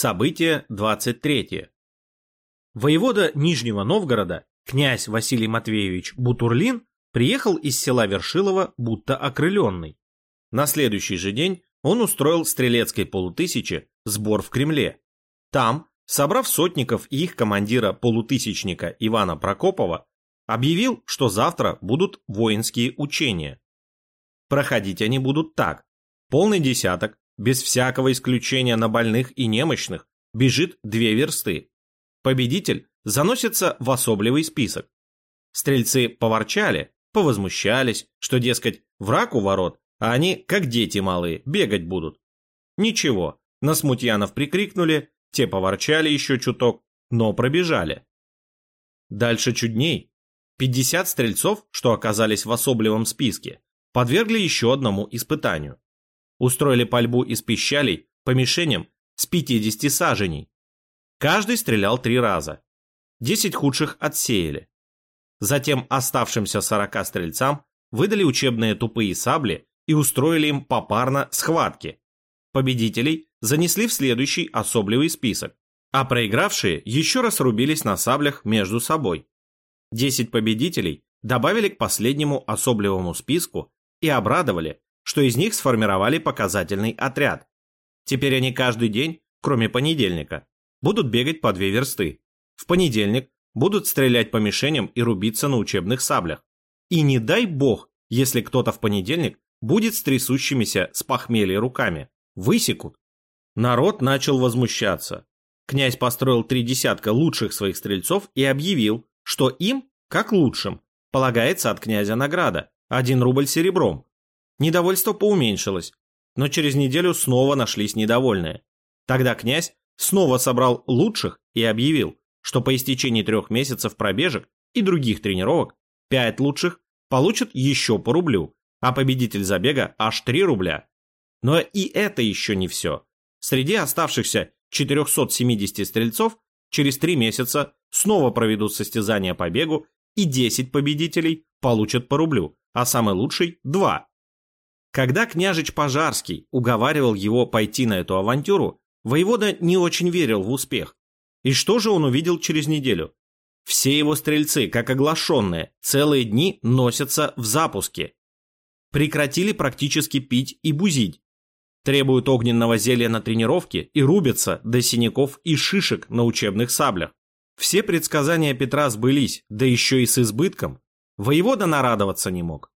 Событие 23. Воевода Нижнего Новгорода, князь Василий Матвеевич Бутурлин, приехал из села Вершилово будто окрыленный. На следующий же день он устроил стрелецкой полутысяче сбор в Кремле. Там, собрав сотников и их командира полутысячника Ивана Прокопова, объявил, что завтра будут воинские учения. Проходить они будут так. Полный десяток, без всякого исключения на больных и немощных, бежит две версты. Победитель заносится в особливый список. Стрельцы поворчали, повозмущались, что, дескать, враг у ворот, а они, как дети малые, бегать будут. Ничего, на смутьянов прикрикнули, те поворчали еще чуток, но пробежали. Дальше чудней. 50 стрельцов, что оказались в особливом списке, подвергли еще одному испытанию. Устроили пальбу из пищалей по мишеням с 50 саженей. Каждый стрелял три раза. 10 худших отсеяли. Затем оставшимся 40 стрельцам выдали учебные тупые сабли и устроили им попарно схватки. Победителей занесли в следующий особливый список, а проигравшие еще раз рубились на саблях между собой. 10 победителей добавили к последнему особливому списку и обрадовали, что из них сформировали показательный отряд. Теперь они каждый день, кроме понедельника, будут бегать по две версты. В понедельник будут стрелять по мишеням и рубиться на учебных саблях. И не дай бог, если кто-то в понедельник будет с трясущимися с похмелья руками. Высекут. Народ начал возмущаться. Князь построил три десятка лучших своих стрельцов и объявил, что им, как лучшим, полагается от князя награда – один рубль серебром, Недовольство поуменьшилось, но через неделю снова нашлись недовольные. Тогда князь снова собрал лучших и объявил, что по истечении трех месяцев пробежек и других тренировок пять лучших получат еще по рублю, а победитель забега аж 3 рубля. Но и это еще не все. Среди оставшихся 470 стрельцов через три месяца снова проведут состязания по бегу и 10 победителей получат по рублю, а самый лучший – 2. Когда княжич Пожарский уговаривал его пойти на эту авантюру, воевода не очень верил в успех. И что же он увидел через неделю? Все его стрельцы, как оглашенные, целые дни носятся в запуске. Прекратили практически пить и бузить. Требуют огненного зелья на тренировке и рубятся до синяков и шишек на учебных саблях. Все предсказания Петра сбылись, да еще и с избытком. Воевода нарадоваться не мог.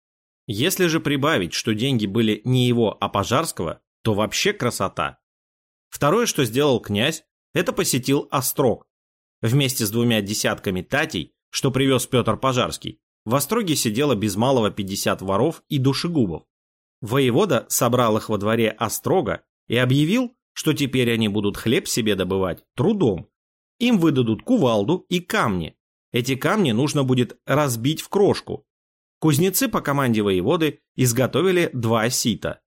Если же прибавить, что деньги были не его, а Пожарского, то вообще красота. Второе, что сделал князь, это посетил Острог. Вместе с двумя десятками татей, что привез Петр Пожарский, в Остроге сидело без малого 50 воров и душегубов. Воевода собрал их во дворе Острога и объявил, что теперь они будут хлеб себе добывать трудом. Им выдадут кувалду и камни. Эти камни нужно будет разбить в крошку, Кузнецы по команде воеводы изготовили два сита.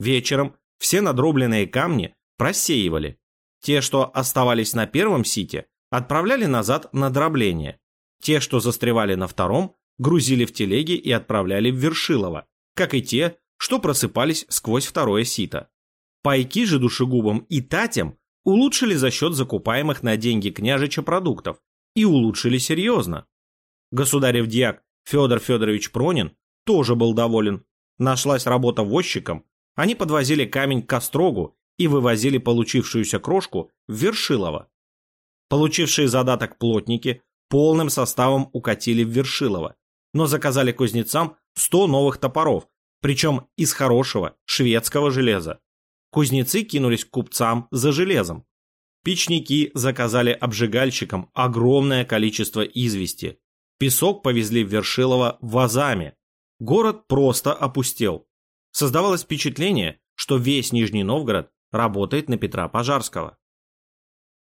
Вечером все надробленные камни просеивали. Те, что оставались на первом сите, отправляли назад на дробление. Те, что застревали на втором, грузили в телеги и отправляли в Вершилово, как и те, что просыпались сквозь второе сито. Пайки же душегубам и татям улучшили за счет закупаемых на деньги княжича продуктов и улучшили серьезно. Государев дьяк Федор Федорович Пронин тоже был доволен. Нашлась работа возчиком. Они подвозили камень к Острогу и вывозили получившуюся крошку в Вершилово. Получившие задаток плотники полным составом укатили в Вершилово, но заказали кузнецам 100 новых топоров, причем из хорошего шведского железа. Кузнецы кинулись к купцам за железом. Печники заказали обжигальщикам огромное количество извести, Песок повезли в Вершилово вазами. Город просто опустел. Создавалось впечатление, что весь Нижний Новгород работает на Петра Пожарского.